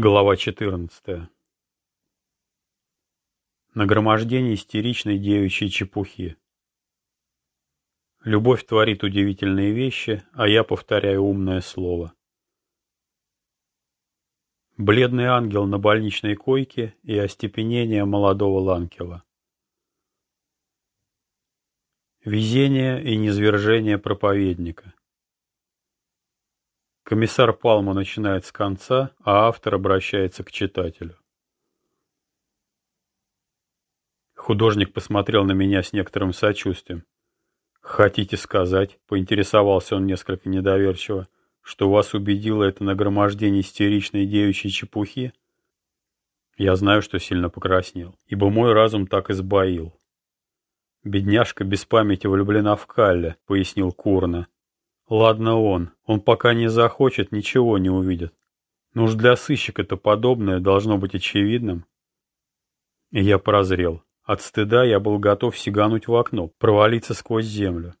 Глава 14. Нагромождение истеричной девичьей чепухи. Любовь творит удивительные вещи, а я повторяю умное слово. Бледный ангел на больничной койке и остепенение молодого Ланкела. Везение и низвержение проповедника. Комиссар Палма начинает с конца, а автор обращается к читателю. Художник посмотрел на меня с некоторым сочувствием. «Хотите сказать?» — поинтересовался он несколько недоверчиво, что вас убедило это нагромождение истеричной девичьей чепухи? Я знаю, что сильно покраснел, ибо мой разум так избоил. «Бедняжка без памяти влюблена в Калле», — пояснил Курна. Ладно он, он пока не захочет, ничего не увидит. Но уж для сыщика это подобное должно быть очевидным. И я прозрел. От стыда я был готов сигануть в окно, провалиться сквозь землю.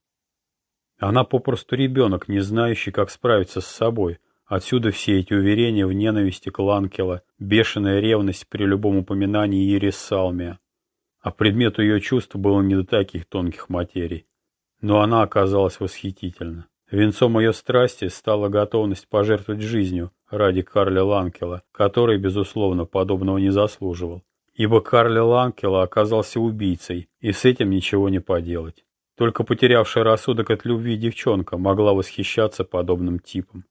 Она попросту ребенок, не знающий, как справиться с собой. Отсюда все эти уверения в ненависти к Ланкела, бешеная ревность при любом упоминании Ирис Салмия. А предмету ее чувств было не до таких тонких материй. Но она оказалась восхитительна. Венцом ее страсти стала готовность пожертвовать жизнью ради Карля Ланкела, который, безусловно, подобного не заслуживал. Ибо Карли Ланкела оказался убийцей, и с этим ничего не поделать. Только потерявшая рассудок от любви девчонка могла восхищаться подобным типом.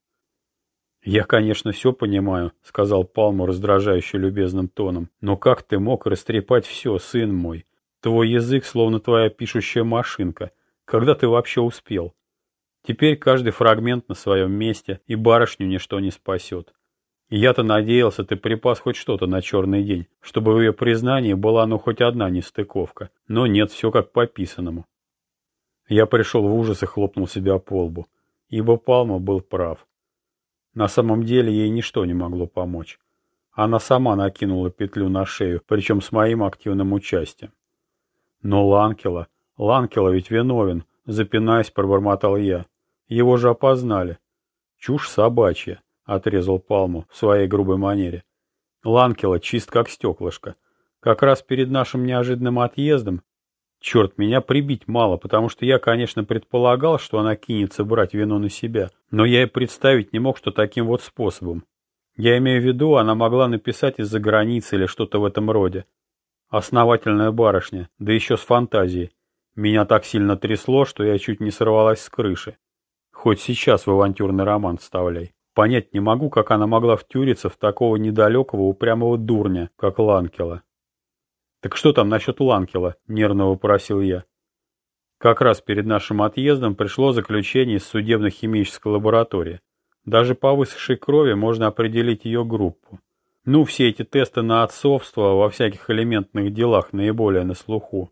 «Я, конечно, все понимаю», — сказал Палму раздражающе любезным тоном, «но как ты мог растрепать все, сын мой? Твой язык словно твоя пишущая машинка. Когда ты вообще успел? Теперь каждый фрагмент на своем месте, и барышню ничто не спасет. Я-то надеялся, ты припас хоть что-то на черный день, чтобы в ее признании была ну хоть одна нестыковка. Но нет, все как по писанному. Я пришел в ужас и хлопнул себя по лбу, ибо Палма был прав. На самом деле ей ничто не могло помочь. Она сама накинула петлю на шею, причем с моим активным участием. Но Ланкела, Ланкела ведь виновен, запинаясь, пробормотал я. Его же опознали. Чушь собачья, отрезал Палму в своей грубой манере. Ланкела чист как стеклышко. Как раз перед нашим неожиданным отъездом Черт, меня прибить мало, потому что я, конечно, предполагал, что она кинется брать вину на себя, но я и представить не мог, что таким вот способом. Я имею в виду, она могла написать из-за границы или что-то в этом роде. Основательная барышня, да еще с фантазией. Меня так сильно трясло, что я чуть не сорвалась с крыши. Хоть сейчас в авантюрный роман вставляй. Понять не могу, как она могла втюриться в такого недалекого упрямого дурня, как Ланкела. «Так что там насчет Ланкела?» — нервно вопросил я. Как раз перед нашим отъездом пришло заключение из судебно-химической лаборатории. Даже по высохшей крови можно определить ее группу. Ну, все эти тесты на отцовство во всяких элементных делах наиболее на слуху.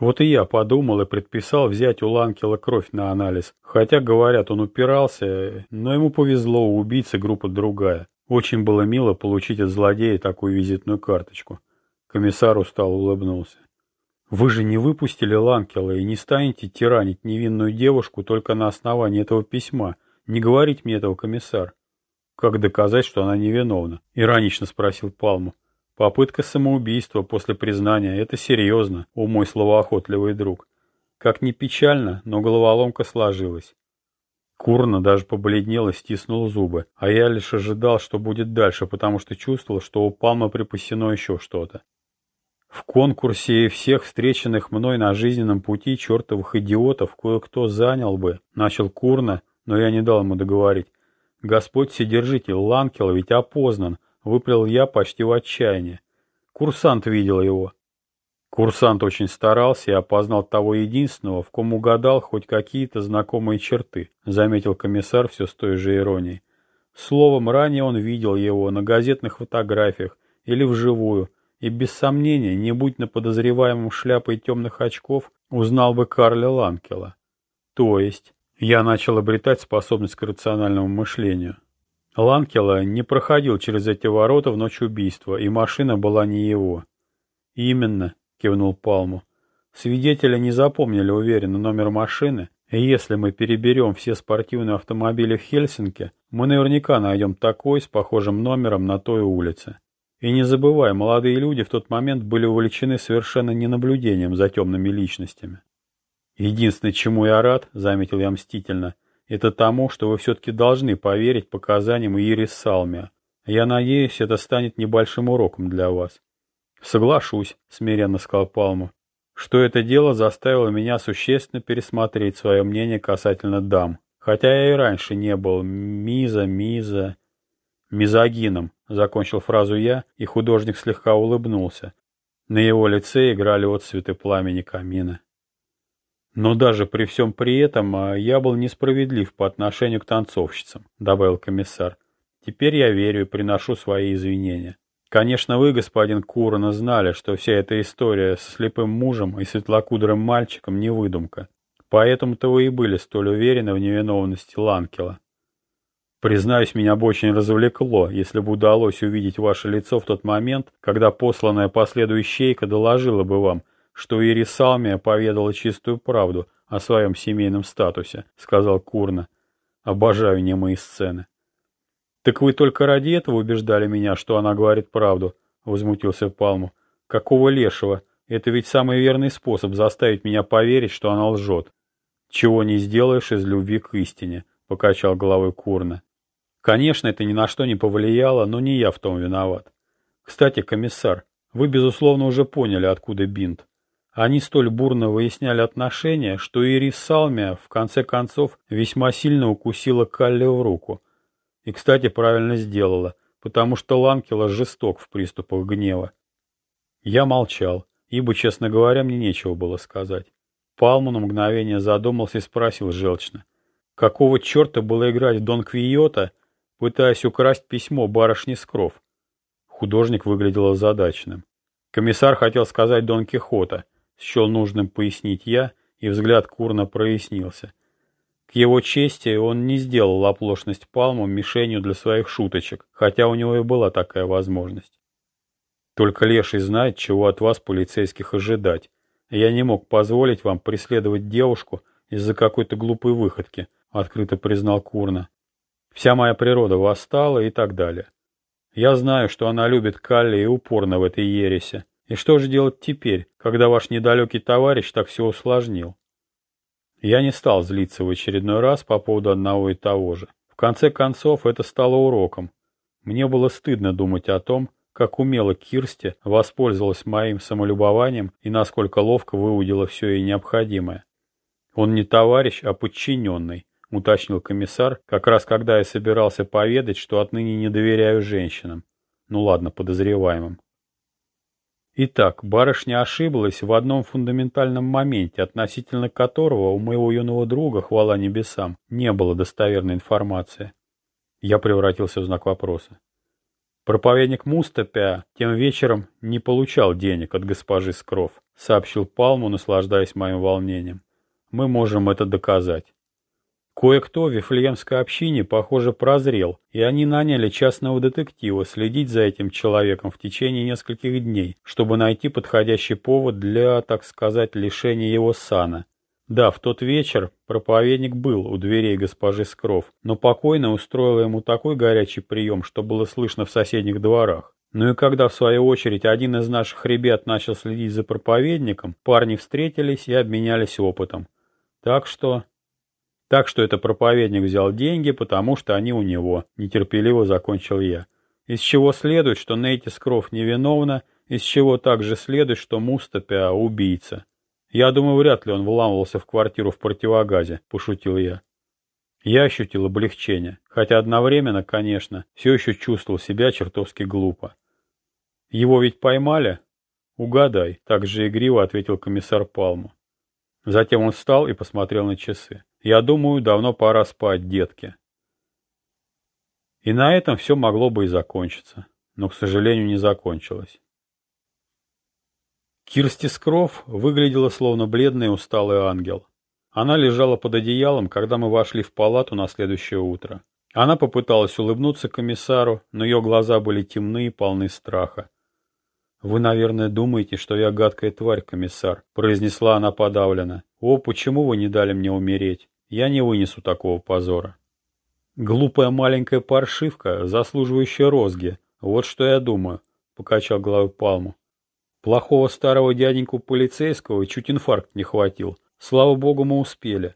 Вот и я подумал и предписал взять у Ланкела кровь на анализ. Хотя, говорят, он упирался, но ему повезло, у убийцы группа другая. Очень было мило получить от злодея такую визитную карточку. Комиссар устал улыбнулся. Вы же не выпустили Ланкела и не станете тиранить невинную девушку только на основании этого письма. Не говорить мне этого, комиссар. Как доказать, что она невиновна? Иронично спросил Палму. Попытка самоубийства после признания – это серьезно, о мой словоохотливый друг. Как ни печально, но головоломка сложилась. Курна даже побледнел и стиснул зубы, а я лишь ожидал, что будет дальше, потому что чувствовал, что у Палма припасено еще что-то. В конкурсе всех встреченных мной на жизненном пути чертовых идиотов кое-кто занял бы, начал Курна, но я не дал ему договорить. Господь Вседержитель Ланкел ведь опознан, Выплел я почти в отчаянии. Курсант видел его. Курсант очень старался и опознал того единственного, в ком угадал хоть какие-то знакомые черты, заметил комиссар все с той же иронией. Словом, ранее он видел его на газетных фотографиях или вживую, и без сомнения, не будь на подозреваемом шляпой темных очков, узнал бы Карля Ланкела. То есть, я начал обретать способность к рациональному мышлению. Ланкела не проходил через эти ворота в ночь убийства, и машина была не его. «Именно», — кивнул Палму. «Свидетели не запомнили уверенно номер машины, И если мы переберем все спортивные автомобили в Хельсинки, мы наверняка найдем такой с похожим номером на той улице. И не забывай, молодые люди в тот момент были увлечены совершенно не наблюдением за темными личностями. Единственное, чему я рад, заметил я мстительно, это тому, что вы все-таки должны поверить показаниям Ирис Салмия. Я надеюсь, это станет небольшим уроком для вас. Соглашусь, смиренно сказал Палму что это дело заставило меня существенно пересмотреть свое мнение касательно дам. Хотя я и раньше не был миза, миза, мизогином, закончил фразу я, и художник слегка улыбнулся. На его лице играли отцветы пламени камина. Но даже при всем при этом а, я был несправедлив по отношению к танцовщицам, добавил комиссар. Теперь я верю и приношу свои извинения. Конечно, вы, господин Курона, знали, что вся эта история с слепым мужем и светлокудрым мальчиком не выдумка. Поэтому-то вы и были столь уверены в невиновности Ланкела. Признаюсь, меня бы очень развлекло, если бы удалось увидеть ваше лицо в тот момент, когда посланная по следу доложила бы вам, что Ирисалмия поведала чистую правду о своем семейном статусе, сказал Курна. Обожаю немые сцены. «Так вы только ради этого убеждали меня, что она говорит правду?» — возмутился Палму. «Какого лешего? Это ведь самый верный способ заставить меня поверить, что она лжет». «Чего не сделаешь из любви к истине», — покачал головой Курна. «Конечно, это ни на что не повлияло, но не я в том виноват. Кстати, комиссар, вы, безусловно, уже поняли, откуда бинт. Они столь бурно выясняли отношения, что Ирис Салмия, в конце концов, весьма сильно укусила Калли в руку — и, кстати, правильно сделала, потому что Ланкела жесток в приступах гнева. Я молчал, ибо, честно говоря, мне нечего было сказать. Палму на мгновение задумался и спросил желчно. Какого черта было играть в Дон Квиота, пытаясь украсть письмо барышни Скров? Художник выглядел озадаченным. Комиссар хотел сказать Дон Кихота, счел нужным пояснить я, и взгляд Курна прояснился. К его чести он не сделал оплошность Палму мишенью для своих шуточек, хотя у него и была такая возможность. Только Леший знает, чего от вас, полицейских, ожидать. Я не мог позволить вам преследовать девушку из-за какой-то глупой выходки, открыто признал Курна. Вся моя природа восстала и так далее. Я знаю, что она любит Калли и упорно в этой ересе. И что же делать теперь, когда ваш недалекий товарищ так все усложнил? Я не стал злиться в очередной раз по поводу одного и того же. В конце концов, это стало уроком. Мне было стыдно думать о том, как умело Кирсти воспользовалась моим самолюбованием и насколько ловко выудила все ей необходимое. «Он не товарищ, а подчиненный», — уточнил комиссар, как раз когда я собирался поведать, что отныне не доверяю женщинам. Ну ладно, подозреваемым. Итак, барышня ошиблась в одном фундаментальном моменте, относительно которого у моего юного друга, хвала небесам, не было достоверной информации. Я превратился в знак вопроса. Проповедник Мустапя тем вечером не получал денег от госпожи Скров, сообщил Палму, наслаждаясь моим волнением. Мы можем это доказать. Кое-кто в Вифлеемской общине, похоже, прозрел, и они наняли частного детектива следить за этим человеком в течение нескольких дней, чтобы найти подходящий повод для, так сказать, лишения его сана. Да, в тот вечер проповедник был у дверей госпожи Скров, но покойно устроила ему такой горячий прием, что было слышно в соседних дворах. Ну и когда, в свою очередь, один из наших ребят начал следить за проповедником, парни встретились и обменялись опытом. Так что... Так что это проповедник взял деньги, потому что они у него, нетерпеливо закончил я. Из чего следует, что Нейти Скров невиновна, из чего также следует, что Мустапя убийца. Я думаю, вряд ли он вламывался в квартиру в противогазе, пошутил я. Я ощутил облегчение, хотя одновременно, конечно, все еще чувствовал себя чертовски глупо. Его ведь поймали? Угадай, так же игриво ответил комиссар Палму. Затем он встал и посмотрел на часы. Я думаю, давно пора спать, детки. И на этом все могло бы и закончиться, но, к сожалению, не закончилось. Кирсти Скров выглядела словно бледный и усталый ангел. Она лежала под одеялом, когда мы вошли в палату на следующее утро. Она попыталась улыбнуться комиссару, но ее глаза были темны и полны страха. «Вы, наверное, думаете, что я гадкая тварь, комиссар», — произнесла она подавленно. «О, почему вы не дали мне умереть? Я не вынесу такого позора». «Глупая маленькая паршивка, заслуживающая розги. Вот что я думаю», — покачал головой Палму. «Плохого старого дяденьку полицейского чуть инфаркт не хватил. Слава богу, мы успели.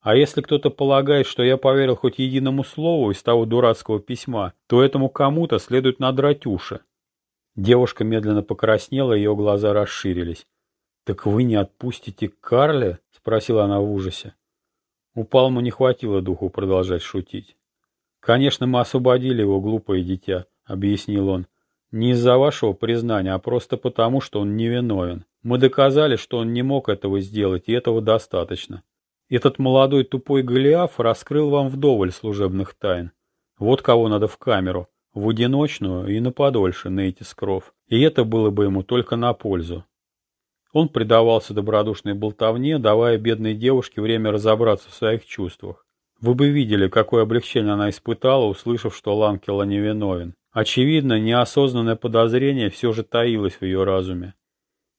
А если кто-то полагает, что я поверил хоть единому слову из того дурацкого письма, то этому кому-то следует надрать уши. Девушка медленно покраснела, ее глаза расширились. «Так вы не отпустите Карля?» — спросила она в ужасе. У Палму не хватило духу продолжать шутить. «Конечно, мы освободили его, глупое дитя», — объяснил он. «Не из-за вашего признания, а просто потому, что он невиновен. Мы доказали, что он не мог этого сделать, и этого достаточно. Этот молодой тупой Голиаф раскрыл вам вдоволь служебных тайн. Вот кого надо в камеру, в одиночную и на подольше Нейти Скров, и это было бы ему только на пользу. Он предавался добродушной болтовне, давая бедной девушке время разобраться в своих чувствах. Вы бы видели, какое облегчение она испытала, услышав, что Ланкела невиновен. Очевидно, неосознанное подозрение все же таилось в ее разуме.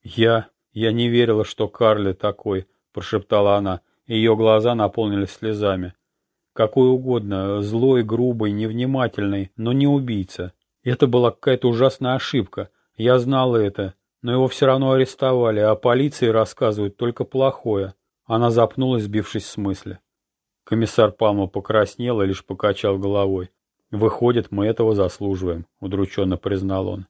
«Я... я не верила, что Карли такой», — прошептала она, и ее глаза наполнились слезами. Какой угодно, злой, грубый, невнимательный, но не убийца. Это была какая-то ужасная ошибка. Я знала это, но его все равно арестовали, а полиции рассказывают только плохое. Она запнулась, сбившись с мысли. Комиссар Палма покраснел и лишь покачал головой. «Выходит, мы этого заслуживаем», — удрученно признал он.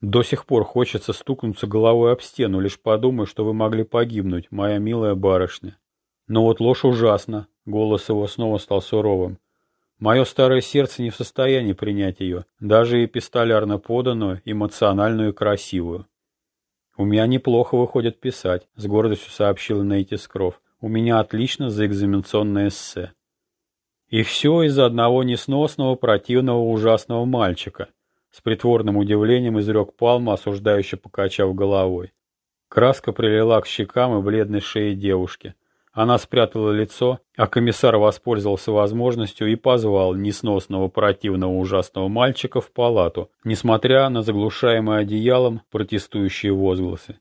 «До сих пор хочется стукнуться головой об стену, лишь подумай, что вы могли погибнуть, моя милая барышня». Но вот ложь ужасна, голос его снова стал суровым. Мое старое сердце не в состоянии принять ее, даже эпистолярно поданную, эмоциональную и красивую. «У меня неплохо выходит писать», — с гордостью сообщил Нейти Скров. «У меня отлично заэкзаменационное эссе». И все из-за одного несносного, противного, ужасного мальчика. С притворным удивлением изрек Палма, осуждающе покачав головой. Краска прилила к щекам и бледной шее девушки. Она спрятала лицо, а комиссар воспользовался возможностью и позвал несносного противного ужасного мальчика в палату, несмотря на заглушаемые одеялом протестующие возгласы.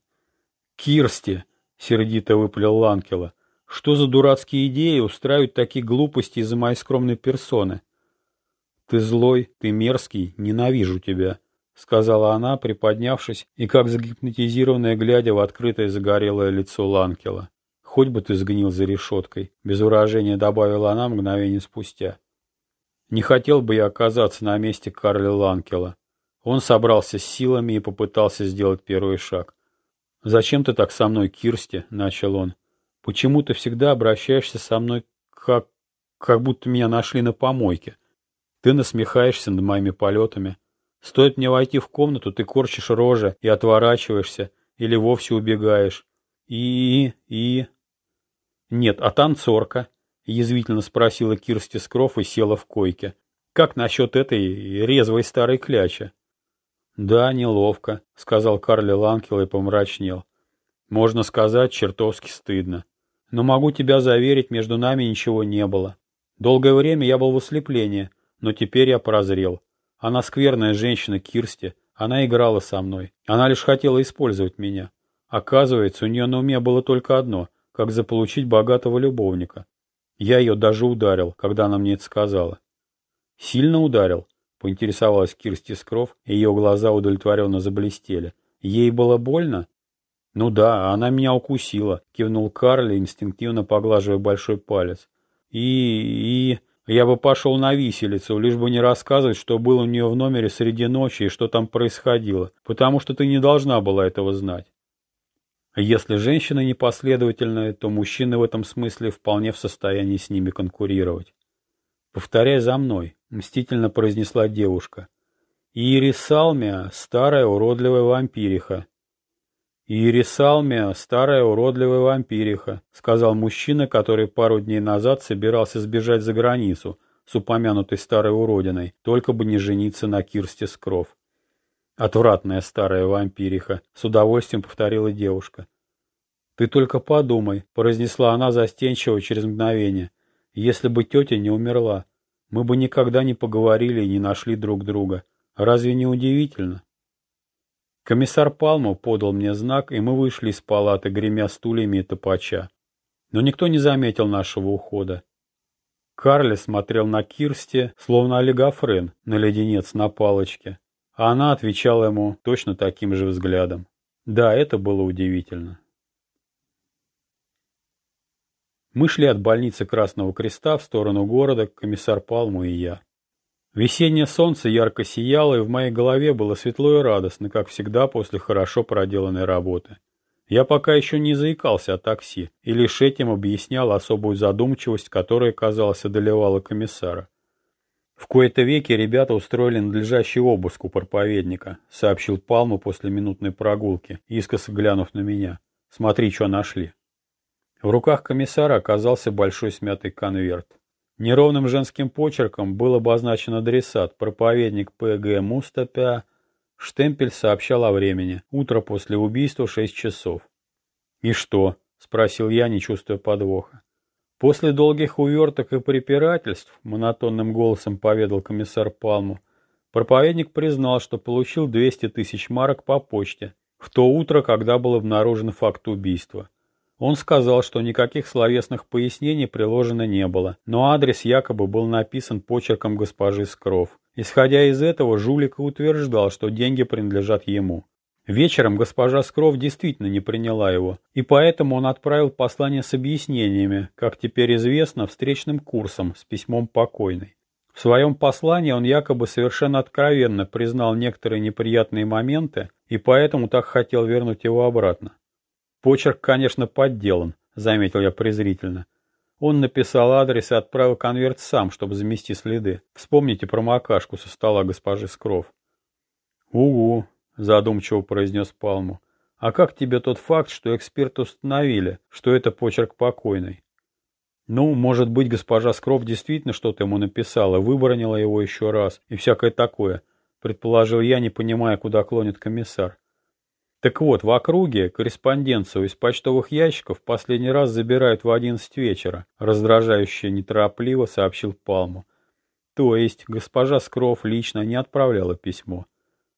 «Кирсти!» — сердито выплел Ланкела. «Что за дурацкие идеи устраивают такие глупости из-за моей скромной персоны?» «Ты злой, ты мерзкий, ненавижу тебя», — сказала она, приподнявшись и как загипнотизированная, глядя в открытое загорелое лицо Ланкела. Хоть бы ты сгнил за решеткой, без выражения добавила она мгновение спустя. Не хотел бы я оказаться на месте Карли Ланкела. Он собрался с силами и попытался сделать первый шаг. «Зачем ты так со мной, Кирсти?» — начал он. «Почему ты всегда обращаешься со мной как... как будто меня нашли на помойке? Ты насмехаешься над моими полетами. Стоит мне войти в комнату, ты корчишь рожи и отворачиваешься, или вовсе убегаешь. И... и... «Нет, а танцорка?» — язвительно спросила Кирсти Скров и села в койке. «Как насчет этой резвой старой клячи?» «Да, неловко», — сказал Карли Ланкел и помрачнел. «Можно сказать, чертовски стыдно. Но могу тебя заверить, между нами ничего не было. Долгое время я был в ослеплении, но теперь я прозрел. Она скверная женщина Кирсти, она играла со мной. Она лишь хотела использовать меня. Оказывается, у нее на уме было только одно как заполучить богатого любовника. Я ее даже ударил, когда она мне это сказала. Сильно ударил? Поинтересовалась Кирсти Скров, и ее глаза удовлетворенно заблестели. Ей было больно? Ну да, она меня укусила, кивнул Карли, инстинктивно поглаживая большой палец. И... и... Я бы пошел на виселицу, лишь бы не рассказывать, что было у нее в номере среди ночи и что там происходило, потому что ты не должна была этого знать. Если женщины непоследовательные, то мужчины в этом смысле вполне в состоянии с ними конкурировать. «Повторяй за мной», — мстительно произнесла девушка. «Иерисалмия — старая уродливая вампириха». «Иерисалмия — старая уродливая вампириха», — сказал мужчина, который пару дней назад собирался сбежать за границу с упомянутой старой уродиной, только бы не жениться на Кирсте Скров. Отвратная старая вампириха, с удовольствием повторила девушка. Ты только подумай, произнесла она застенчиво через мгновение. Если бы тетя не умерла, мы бы никогда не поговорили и не нашли друг друга. Разве не удивительно? Комиссар Палмов подал мне знак, и мы вышли из палаты, гремя стульями и топача. Но никто не заметил нашего ухода. Карли смотрел на Кирсти, словно олигофрен на леденец на палочке, а она отвечала ему точно таким же взглядом. Да, это было удивительно. Мы шли от больницы Красного Креста в сторону города, комиссар Палму и я. Весеннее солнце ярко сияло, и в моей голове было светло и радостно, как всегда после хорошо проделанной работы. Я пока еще не заикался о такси, и лишь этим объяснял особую задумчивость, которая, казалось, одолевала комиссара. В кои-то веки ребята устроили надлежащий обыск у проповедника, сообщил Палму после минутной прогулки, искоса глянув на меня. Смотри, что нашли. В руках комиссара оказался большой смятый конверт. Неровным женским почерком был обозначен адресат проповедник П.Г. Мустапя. Штемпель сообщал о времени. Утро после убийства, 6 часов. «И что?» — спросил я, не чувствуя подвоха. После долгих уверток и препирательств, монотонным голосом поведал комиссар Палму, проповедник признал, что получил 200 тысяч марок по почте в то утро, когда был обнаружен факт убийства. Он сказал, что никаких словесных пояснений приложено не было, но адрес якобы был написан почерком госпожи Скров. Исходя из этого, Жулик утверждал, что деньги принадлежат ему. Вечером госпожа Скров действительно не приняла его, и поэтому он отправил послание с объяснениями, как теперь известно, встречным курсом с письмом покойной. В своем послании он якобы совершенно откровенно признал некоторые неприятные моменты и поэтому так хотел вернуть его обратно. Почерк, конечно, подделан, заметил я презрительно. Он написал адрес и отправил конверт сам, чтобы замести следы. Вспомните про макашку со стола госпожи Скров. «Угу», — задумчиво произнес Палму. «А как тебе тот факт, что эксперты установили, что это почерк покойной?» «Ну, может быть, госпожа Скров действительно что-то ему написала, выбронила его еще раз и всякое такое», — предположил я, не понимая, куда клонит комиссар. Так вот, в округе корреспонденцию из почтовых ящиков последний раз забирают в одиннадцать вечера, раздражающе неторопливо сообщил Палму. То есть госпожа Скров лично не отправляла письмо.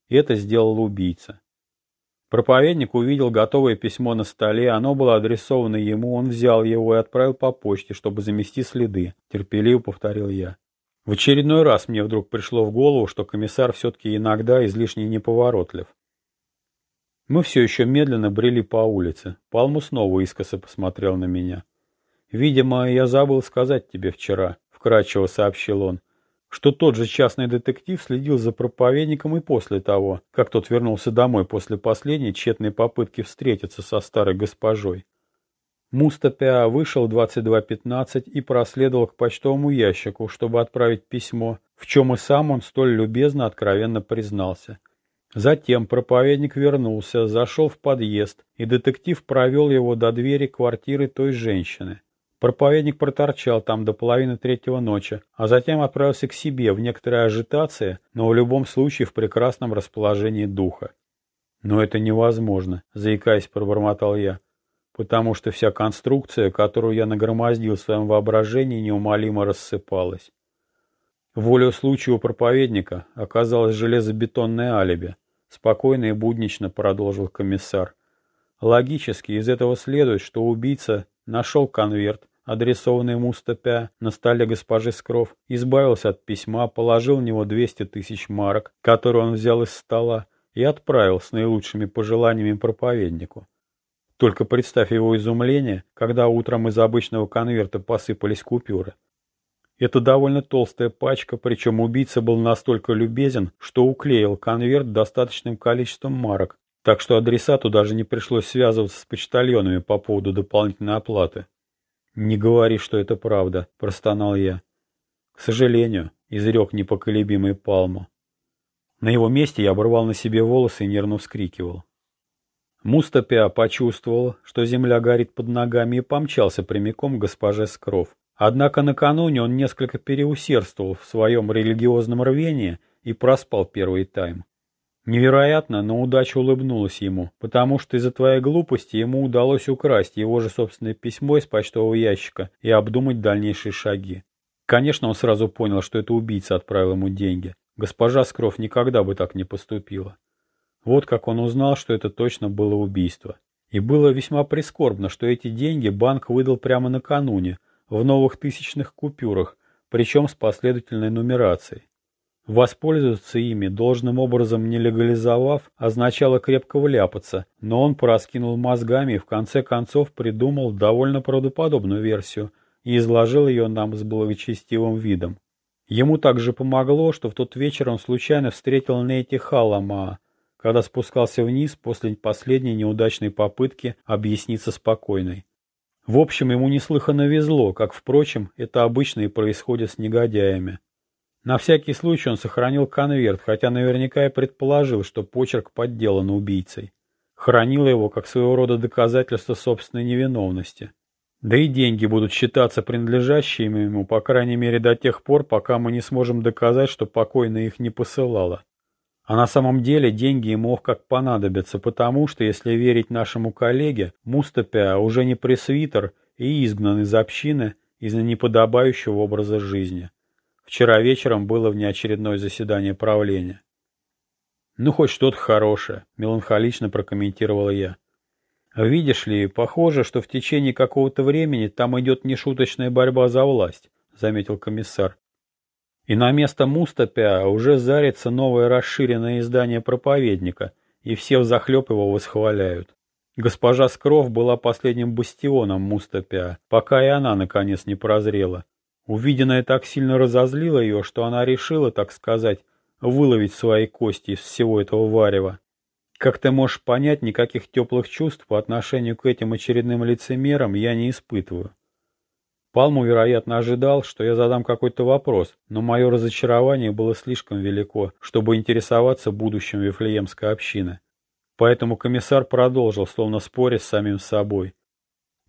Это сделал убийца. Проповедник увидел готовое письмо на столе, оно было адресовано ему, он взял его и отправил по почте, чтобы замести следы, терпеливо повторил я. В очередной раз мне вдруг пришло в голову, что комиссар все-таки иногда излишне неповоротлив. Мы все еще медленно брели по улице. Палму снова искоса посмотрел на меня. «Видимо, я забыл сказать тебе вчера», — вкратчиво сообщил он, что тот же частный детектив следил за проповедником и после того, как тот вернулся домой после последней тщетной попытки встретиться со старой госпожой. Мустапя вышел в 22.15 и проследовал к почтовому ящику, чтобы отправить письмо, в чем и сам он столь любезно откровенно признался. Затем проповедник вернулся, зашел в подъезд, и детектив провел его до двери квартиры той женщины. Проповедник проторчал там до половины третьего ночи, а затем отправился к себе в некоторой ажитации, но в любом случае в прекрасном расположении духа. «Но это невозможно», — заикаясь, пробормотал я, «потому что вся конструкция, которую я нагромоздил в своем воображении, неумолимо рассыпалась». Волю у проповедника оказалось железобетонное алиби. Спокойно и буднично продолжил комиссар. Логически из этого следует, что убийца нашел конверт, адресованный Мустапя на столе госпожи Скров, избавился от письма, положил в него 200 тысяч марок, которые он взял из стола, и отправил с наилучшими пожеланиями проповеднику. Только представь его изумление, когда утром из обычного конверта посыпались купюры. Это довольно толстая пачка, причем убийца был настолько любезен, что уклеил конверт достаточным количеством марок, так что адресату даже не пришлось связываться с почтальонами по поводу дополнительной оплаты. «Не говори, что это правда», – простонал я. «К сожалению», – изрек непоколебимый Палму. На его месте я оборвал на себе волосы и нервно вскрикивал. Мустапя почувствовал, что земля горит под ногами и помчался прямиком к госпоже Скров. Однако накануне он несколько переусердствовал в своем религиозном рвении и проспал первый тайм. Невероятно, но удача улыбнулась ему, потому что из-за твоей глупости ему удалось украсть его же собственное письмо из почтового ящика и обдумать дальнейшие шаги. Конечно, он сразу понял, что это убийца отправил ему деньги. Госпожа Скров никогда бы так не поступила. Вот как он узнал, что это точно было убийство. И было весьма прискорбно, что эти деньги банк выдал прямо накануне, в новых тысячных купюрах, причем с последовательной нумерацией. Воспользоваться ими, должным образом не легализовав, означало крепко вляпаться, но он пораскинул мозгами и в конце концов придумал довольно правдоподобную версию и изложил ее нам с благочестивым видом. Ему также помогло, что в тот вечер он случайно встретил Нейти Халама, когда спускался вниз после последней неудачной попытки объясниться спокойной. В общем, ему неслыханно везло, как, впрочем, это обычно и происходит с негодяями. На всякий случай он сохранил конверт, хотя наверняка и предположил, что почерк подделан убийцей. Хранил его как своего рода доказательство собственной невиновности. Да и деньги будут считаться принадлежащими ему, по крайней мере, до тех пор, пока мы не сможем доказать, что покойная их не посылала. А на самом деле деньги ему как понадобятся, потому что, если верить нашему коллеге, Мустапя уже не пресвитер и изгнан из общины из-за неподобающего образа жизни. Вчера вечером было внеочередное заседание правления. «Ну, хоть что-то хорошее», — меланхолично прокомментировала я. «Видишь ли, похоже, что в течение какого-то времени там идет нешуточная борьба за власть», — заметил комиссар. «И на место Мустапя уже зарится новое расширенное издание «Проповедника», и все взахлеб его восхваляют. Госпожа Скров была последним бастионом Мустапя, пока и она, наконец, не прозрела. Увиденное так сильно разозлило ее, что она решила, так сказать, выловить свои кости из всего этого варева. Как ты можешь понять, никаких теплых чувств по отношению к этим очередным лицемерам я не испытываю. Палму, вероятно, ожидал, что я задам какой-то вопрос, но мое разочарование было слишком велико, чтобы интересоваться будущим Вифлеемской общины. Поэтому комиссар продолжил, словно споря с самим собой.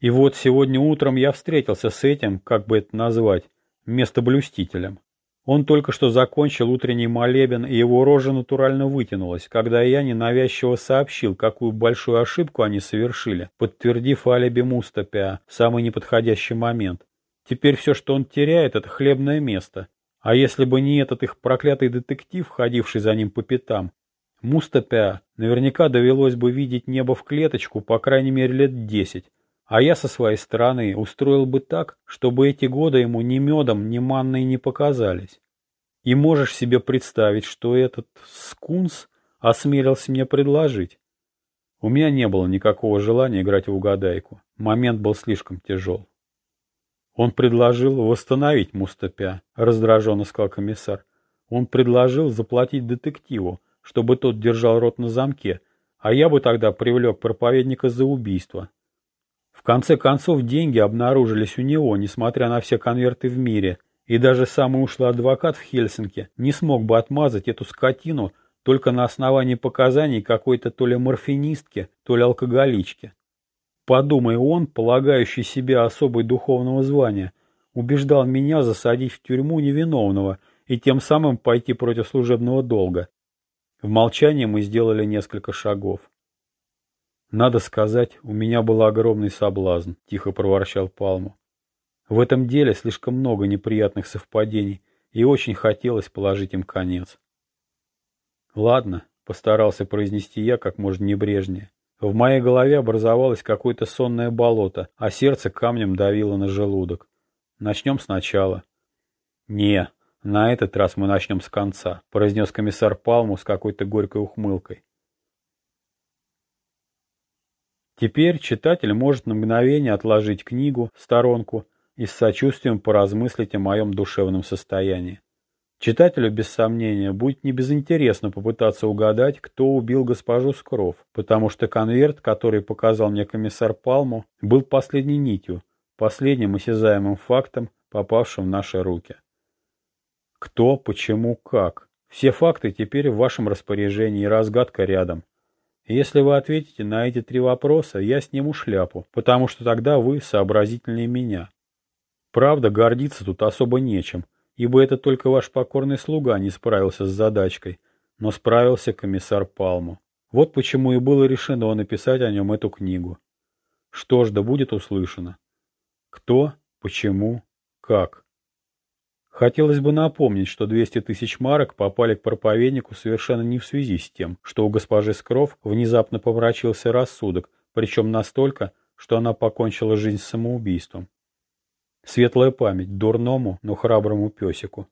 И вот сегодня утром я встретился с этим, как бы это назвать, местоблюстителем. Он только что закончил утренний молебен, и его рожа натурально вытянулась, когда я ненавязчиво сообщил, какую большую ошибку они совершили, подтвердив алиби Мустапя в самый неподходящий момент. Теперь все, что он теряет, это хлебное место. А если бы не этот их проклятый детектив, ходивший за ним по пятам, Мустапя наверняка довелось бы видеть небо в клеточку по крайней мере лет десять, а я со своей стороны устроил бы так, чтобы эти годы ему ни медом, ни манной не показались. И можешь себе представить, что этот скунс осмелился мне предложить. У меня не было никакого желания играть в угадайку. Момент был слишком тяжел. Он предложил восстановить Мустапя, раздраженно сказал комиссар. Он предложил заплатить детективу, чтобы тот держал рот на замке, а я бы тогда привлек проповедника за убийство, в конце концов, деньги обнаружились у него, несмотря на все конверты в мире, и даже самый ушлый адвокат в Хельсинки не смог бы отмазать эту скотину только на основании показаний какой-то то ли морфинистки, то ли алкоголички. Подумай, он, полагающий себе особой духовного звания, убеждал меня засадить в тюрьму невиновного и тем самым пойти против служебного долга. В молчании мы сделали несколько шагов. «Надо сказать, у меня был огромный соблазн», — тихо проворчал Палму. «В этом деле слишком много неприятных совпадений, и очень хотелось положить им конец». «Ладно», — постарался произнести я как можно небрежнее. В моей голове образовалось какое-то сонное болото, а сердце камнем давило на желудок. Начнем сначала. «Не, на этот раз мы начнем с конца», — произнес комиссар Палму с какой-то горькой ухмылкой. Теперь читатель может на мгновение отложить книгу сторонку и с сочувствием поразмыслить о моем душевном состоянии. Читателю, без сомнения, будет не безинтересно попытаться угадать, кто убил госпожу Скров, потому что конверт, который показал мне комиссар Палму, был последней нитью, последним осязаемым фактом, попавшим в наши руки. Кто, почему, как. Все факты теперь в вашем распоряжении, разгадка рядом. Если вы ответите на эти три вопроса, я сниму шляпу, потому что тогда вы сообразительнее меня. Правда, гордиться тут особо нечем, ибо это только ваш покорный слуга не справился с задачкой, но справился комиссар Палму. Вот почему и было решено написать о нем эту книгу. Что ж, да будет услышано. Кто, почему, как. Хотелось бы напомнить, что 200 тысяч марок попали к проповеднику совершенно не в связи с тем, что у госпожи Скров внезапно помрачился рассудок, причем настолько, что она покончила жизнь самоубийством. Светлая память дурному, но храброму песику.